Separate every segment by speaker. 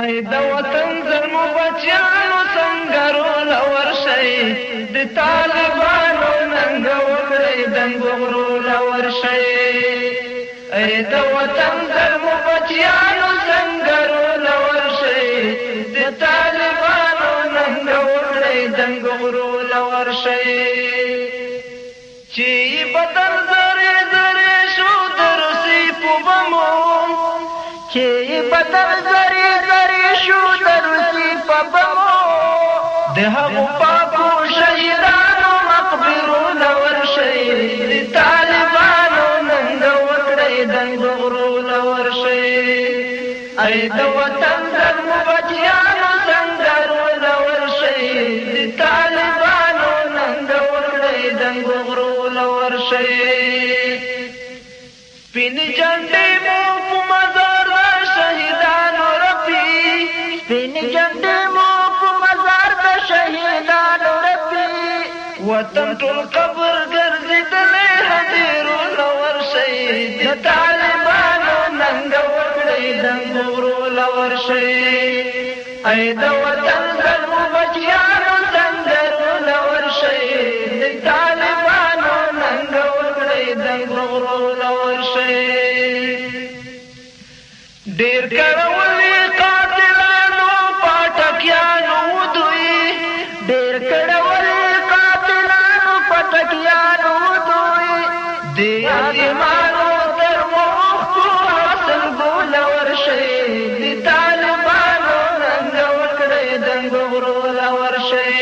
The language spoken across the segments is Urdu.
Speaker 1: ای د وطن زمو بچیانو سنگرو لور شي د طالبانو ننګ وکړي دنګ غرو لور شي ای د وطن زمو بچیانو سنگرو لور شي د طالبانو ننګ وکړي دنګ غرو لور شي چې بدل زره زره شو درسي په بمو چې بدل زره د هغو پاکو شهیدانو مقبرو لور شي د طالبانو ننګ وکړي دنګ غرو لور شي ای د وطن د بچیانو سنگرو لور شي د طالبانو ننګ وکړي دنګ غرو لور شي پین جنډې مو په وطن ټول قبر ګرځیدلې حدیرو لور شي د طالبانو ننګ وکړي د غورو لور شي اې د وطن زمو بچیانو څنګه لور شي د طالبانو ننګ وکړي د غورو لور شي ډیر کړولې وکړي دنګ ورول ورشي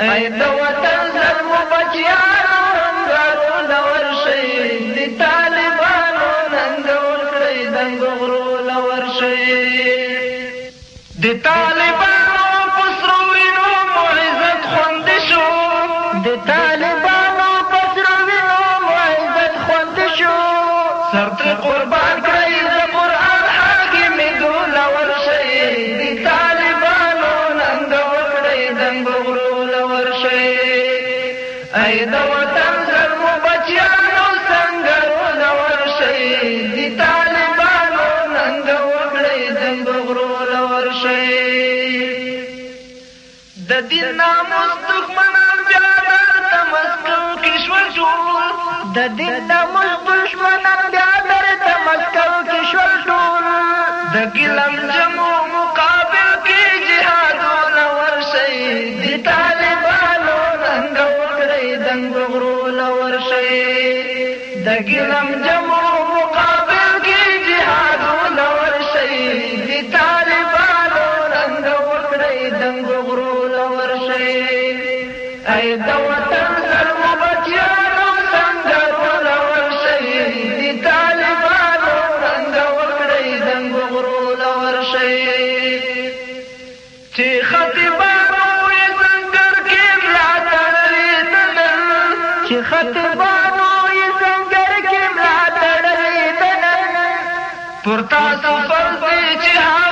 Speaker 1: اي د وطن زمو بچیانو رنګ ورول ورشي دي طالبانو ای د وطن زمو بچیانو څنګه ول ورشي د طالبانو ننګ دنګ ورشي د دین ناموس دښمنان بیا درته مسکو کې شول د دین ناموس دښمنان بیا درته مسکو کې شول د ګلم جمو د ګلم جمو مقابل کې جهاد ولور شي د طالبانو رنګ وکړي دنګ غرو ظلم بچیانو طالبانو غرو لور شي چې خطيبانو یې څنګه کې ملا پرتا تاسو فرض چې